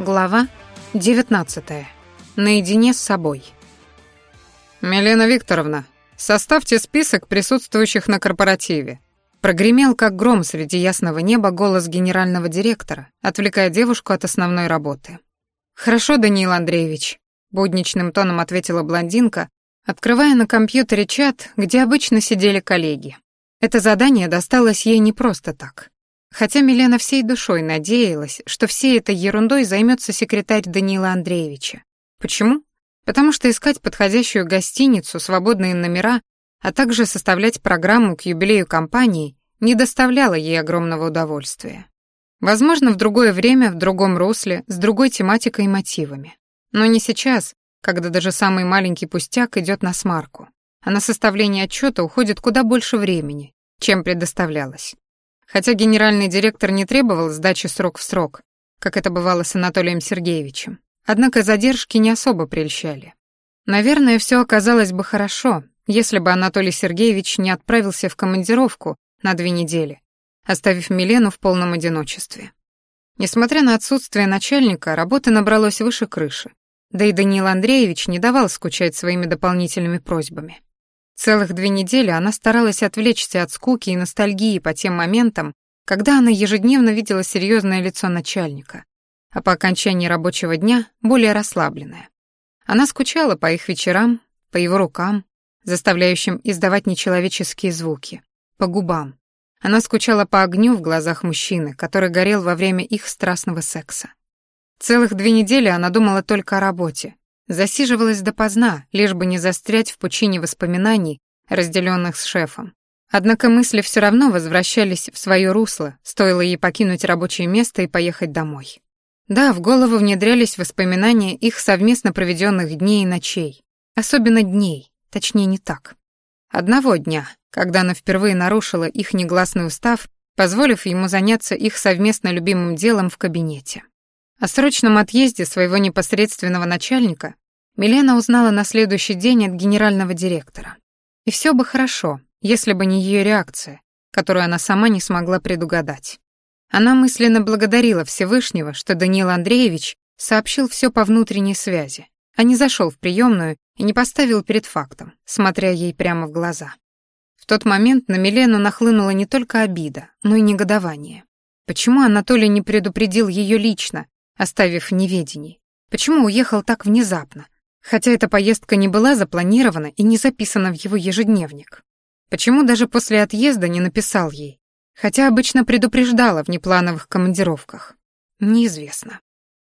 Глава 19. Наедине с собой. «Милена Викторовна, составьте список присутствующих на корпоративе». Прогремел, как гром среди ясного неба, голос генерального директора, отвлекая девушку от основной работы. «Хорошо, Даниил Андреевич», — будничным тоном ответила блондинка, открывая на компьютере чат, где обычно сидели коллеги. Это задание досталось ей не просто так. Хотя Милена всей душой надеялась, что всей этой ерундой займется секретарь Даниила Андреевича. Почему? Потому что искать подходящую гостиницу, свободные номера, а также составлять программу к юбилею компании не доставляло ей огромного удовольствия. Возможно, в другое время, в другом русле, с другой тематикой и мотивами. Но не сейчас, когда даже самый маленький пустяк идет на смарку, а на составление отчета уходит куда больше времени, чем предоставлялось. Хотя генеральный директор не требовал сдачи срок в срок, как это бывало с Анатолием Сергеевичем, однако задержки не особо прельщали. Наверное, все оказалось бы хорошо, если бы Анатолий Сергеевич не отправился в командировку на две недели, оставив Милену в полном одиночестве. Несмотря на отсутствие начальника, работы набралось выше крыши, да и Даниил Андреевич не давал скучать своими дополнительными просьбами. Целых две недели она старалась отвлечься от скуки и ностальгии по тем моментам, когда она ежедневно видела серьезное лицо начальника, а по окончании рабочего дня более расслабленная. Она скучала по их вечерам, по его рукам, заставляющим издавать нечеловеческие звуки, по губам. Она скучала по огню в глазах мужчины, который горел во время их страстного секса. Целых две недели она думала только о работе, Засиживалась допоздна, лишь бы не застрять в пучине воспоминаний, разделенных с шефом. Однако мысли все равно возвращались в свое русло, стоило ей покинуть рабочее место и поехать домой. Да, в голову внедрялись воспоминания их совместно проведенных дней и ночей. Особенно дней, точнее не так. Одного дня, когда она впервые нарушила их негласный устав, позволив ему заняться их совместно любимым делом в кабинете. О срочном отъезде своего непосредственного начальника Милена узнала на следующий день от генерального директора. И все бы хорошо, если бы не ее реакция, которую она сама не смогла предугадать. Она мысленно благодарила Всевышнего, что Даниил Андреевич сообщил все по внутренней связи, а не зашел в приемную и не поставил перед фактом, смотря ей прямо в глаза. В тот момент на Милену нахлынула не только обида, но и негодование. Почему Анатолий не предупредил ее лично, оставив в неведении? Почему уехал так внезапно, Хотя эта поездка не была запланирована и не записана в его ежедневник. Почему даже после отъезда не написал ей? Хотя обычно предупреждала в неплановых командировках. Неизвестно.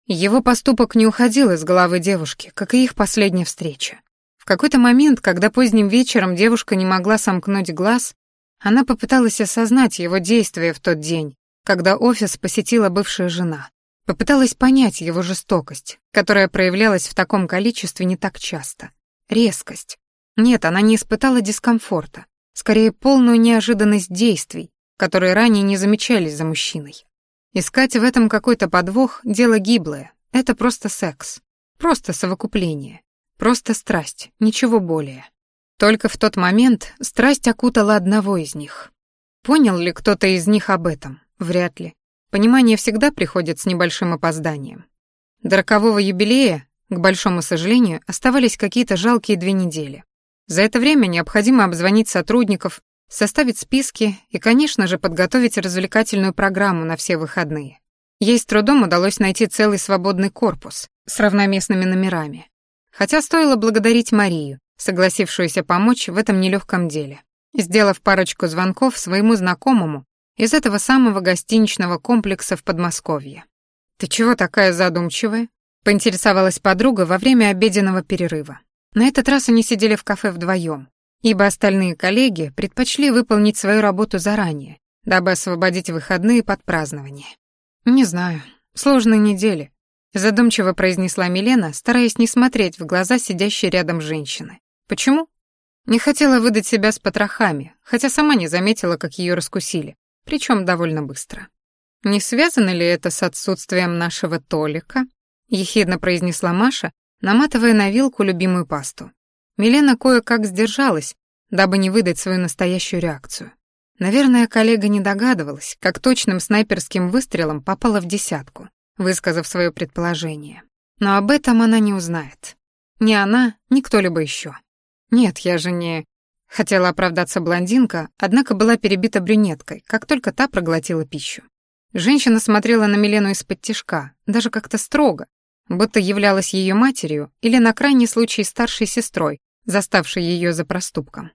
Его поступок не уходил из головы девушки, как и их последняя встреча. В какой-то момент, когда поздним вечером девушка не могла сомкнуть глаз, она попыталась осознать его действия в тот день, когда офис посетила бывшая жена. Попыталась понять его жестокость, которая проявлялась в таком количестве не так часто. Резкость. Нет, она не испытала дискомфорта, скорее полную неожиданность действий, которые ранее не замечались за мужчиной. Искать в этом какой-то подвох — дело гиблое. Это просто секс. Просто совокупление. Просто страсть, ничего более. Только в тот момент страсть окутала одного из них. Понял ли кто-то из них об этом? Вряд ли. Понимание всегда приходит с небольшим опозданием. До рокового юбилея, к большому сожалению, оставались какие-то жалкие две недели. За это время необходимо обзвонить сотрудников, составить списки и, конечно же, подготовить развлекательную программу на все выходные. Ей с трудом удалось найти целый свободный корпус с равноместными номерами. Хотя стоило благодарить Марию, согласившуюся помочь в этом нелегком деле. Сделав парочку звонков своему знакомому, из этого самого гостиничного комплекса в Подмосковье. «Ты чего такая задумчивая?» — поинтересовалась подруга во время обеденного перерыва. На этот раз они сидели в кафе вдвоем, ибо остальные коллеги предпочли выполнить свою работу заранее, дабы освободить выходные под празднование. «Не знаю. Сложные недели», — задумчиво произнесла Милена, стараясь не смотреть в глаза сидящей рядом женщины. «Почему?» Не хотела выдать себя с потрохами, хотя сама не заметила, как ее раскусили причем довольно быстро. «Не связано ли это с отсутствием нашего Толика?» — ехидно произнесла Маша, наматывая на вилку любимую пасту. Милена кое-как сдержалась, дабы не выдать свою настоящую реакцию. Наверное, коллега не догадывалась, как точным снайперским выстрелом попала в десятку. высказав свое предположение. Но об этом она не узнает. Ни она, ни кто-либо еще. Нет, я же не... Хотела оправдаться блондинка, однако была перебита брюнеткой, как только та проглотила пищу. Женщина смотрела на Милену из-под тишка, даже как-то строго, будто являлась ее матерью или на крайний случай старшей сестрой, заставшей ее за проступком.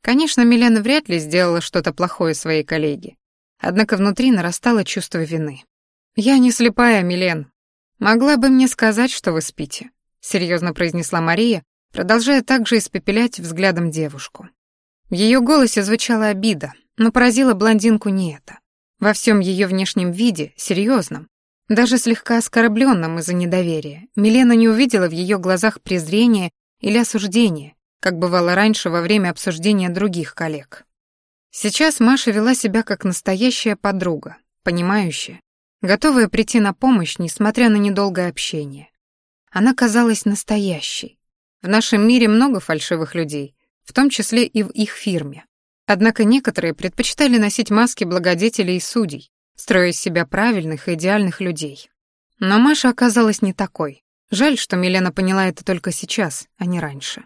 Конечно, Милена вряд ли сделала что-то плохое своей коллеге, однако внутри нарастало чувство вины. «Я не слепая, Милен. Могла бы мне сказать, что вы спите», — серьезно произнесла Мария, продолжая также испепелять взглядом девушку. В ее голосе звучала обида, но поразила блондинку не это. Во всем ее внешнем виде, серьезном, даже слегка оскорбленном из-за недоверия, Милена не увидела в ее глазах презрения или осуждения, как бывало раньше во время обсуждения других коллег. Сейчас Маша вела себя как настоящая подруга, понимающая, готовая прийти на помощь, несмотря на недолгое общение. Она казалась настоящей. В нашем мире много фальшивых людей, в том числе и в их фирме. Однако некоторые предпочитали носить маски благодетелей и судей, строя из себя правильных и идеальных людей. Но Маша оказалась не такой. Жаль, что Милена поняла это только сейчас, а не раньше.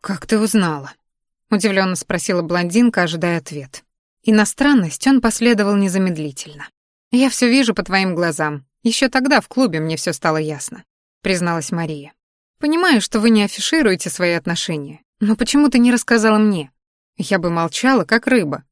«Как ты узнала?» — удивленно спросила блондинка, ожидая ответ. И на странность он последовал незамедлительно. «Я все вижу по твоим глазам. Еще тогда в клубе мне все стало ясно», — призналась Мария. «Понимаю, что вы не афишируете свои отношения, но почему ты не рассказала мне? Я бы молчала, как рыба,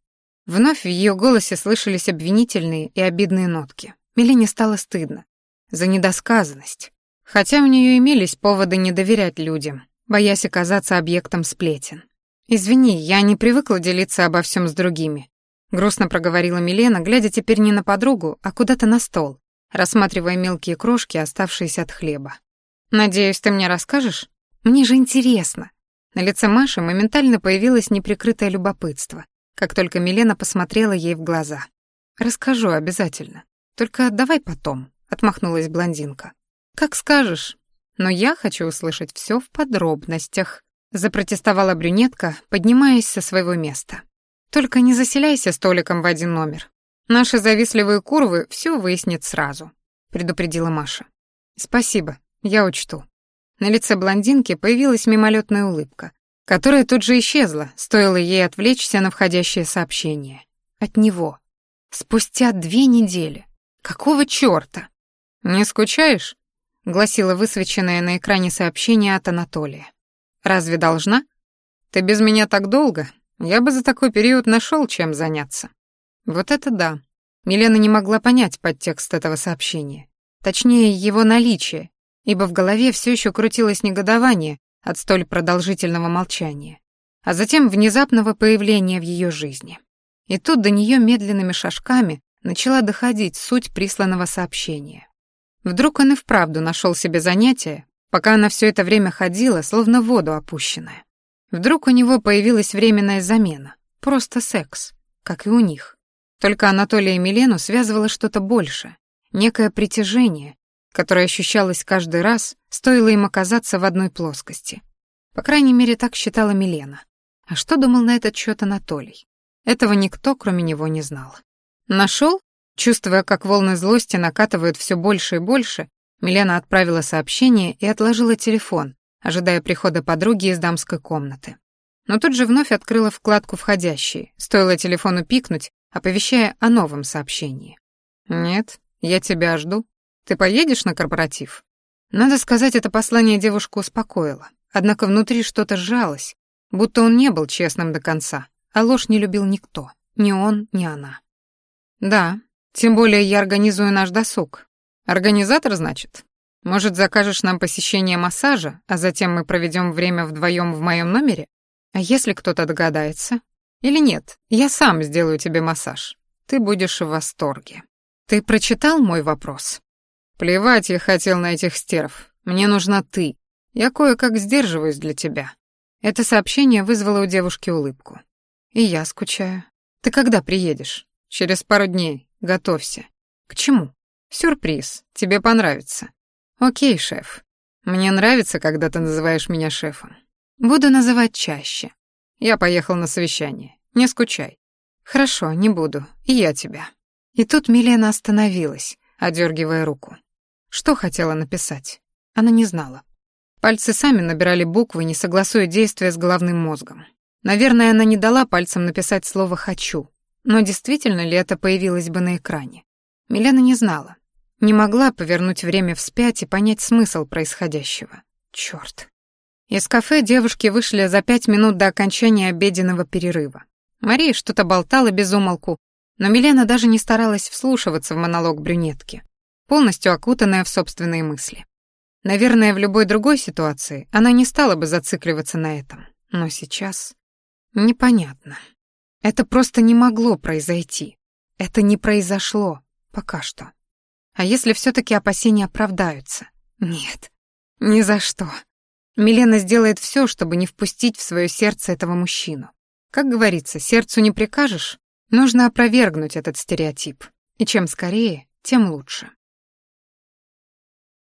Вновь в ее голосе слышались обвинительные и обидные нотки. Милене стало стыдно. За недосказанность. Хотя у нее имелись поводы не доверять людям, боясь оказаться объектом сплетен. «Извини, я не привыкла делиться обо всем с другими», — грустно проговорила Милена, глядя теперь не на подругу, а куда-то на стол, рассматривая мелкие крошки, оставшиеся от хлеба. «Надеюсь, ты мне расскажешь? Мне же интересно». На лице Маши моментально появилось неприкрытое любопытство, как только Милена посмотрела ей в глаза. «Расскажу обязательно. Только давай потом», — отмахнулась блондинка. «Как скажешь. Но я хочу услышать все в подробностях», — запротестовала брюнетка, поднимаясь со своего места. «Только не заселяйся столиком в один номер. Наши завистливые курвы все выяснят сразу», — предупредила Маша. «Спасибо, я учту». На лице блондинки появилась мимолетная улыбка, которая тут же исчезла, стоило ей отвлечься на входящее сообщение. От него. Спустя две недели. Какого чёрта? «Не скучаешь?» — гласило высвеченное на экране сообщение от Анатолия. «Разве должна? Ты без меня так долго. Я бы за такой период нашел чем заняться». Вот это да. Милена не могла понять подтекст этого сообщения. Точнее, его наличие, ибо в голове все еще крутилось негодование, от столь продолжительного молчания, а затем внезапного появления в ее жизни. И тут до нее медленными шажками начала доходить суть присланного сообщения. Вдруг он и вправду нашел себе занятие, пока она все это время ходила, словно в воду опущенная. Вдруг у него появилась временная замена, просто секс, как и у них. Только Анатолия и Милену связывало что-то большее, некое притяжение, которое ощущалось каждый раз, стоило им оказаться в одной плоскости. По крайней мере, так считала Милена. А что думал на этот счет Анатолий? Этого никто, кроме него, не знал. Нашел? Чувствуя, как волны злости накатывают все больше и больше, Милена отправила сообщение и отложила телефон, ожидая прихода подруги из дамской комнаты. Но тут же вновь открыла вкладку «Входящие», стоило телефону пикнуть, оповещая о новом сообщении. «Нет, я тебя жду», ты поедешь на корпоратив? Надо сказать, это послание девушку успокоило. Однако внутри что-то сжалось, будто он не был честным до конца, а ложь не любил никто, ни он, ни она. Да, тем более я организую наш досуг. Организатор, значит? Может, закажешь нам посещение массажа, а затем мы проведем время вдвоем в моем номере? А если кто-то догадается? Или нет, я сам сделаю тебе массаж. Ты будешь в восторге. Ты прочитал мой вопрос? Плевать я хотел на этих стерв. Мне нужна ты. Я кое-как сдерживаюсь для тебя. Это сообщение вызвало у девушки улыбку. И я скучаю. Ты когда приедешь? Через пару дней. Готовься. К чему? Сюрприз. Тебе понравится. Окей, шеф. Мне нравится, когда ты называешь меня шефом. Буду называть чаще. Я поехал на совещание. Не скучай. Хорошо, не буду. И я тебя. И тут Милена остановилась, одергивая руку. Что хотела написать? Она не знала. Пальцы сами набирали буквы, не согласуя действия с головным мозгом. Наверное, она не дала пальцам написать слово «хочу». Но действительно ли это появилось бы на экране? Милена не знала. Не могла повернуть время вспять и понять смысл происходящего. Чёрт. Из кафе девушки вышли за пять минут до окончания обеденного перерыва. Мария что-то болтала без умолку, но Милена даже не старалась вслушиваться в монолог брюнетки, полностью окутанная в собственные мысли. Наверное, в любой другой ситуации она не стала бы зацикливаться на этом. Но сейчас... Непонятно. Это просто не могло произойти. Это не произошло. Пока что. А если все таки опасения оправдаются? Нет. Ни за что. Милена сделает все, чтобы не впустить в свое сердце этого мужчину. Как говорится, сердцу не прикажешь, нужно опровергнуть этот стереотип. И чем скорее, тем лучше.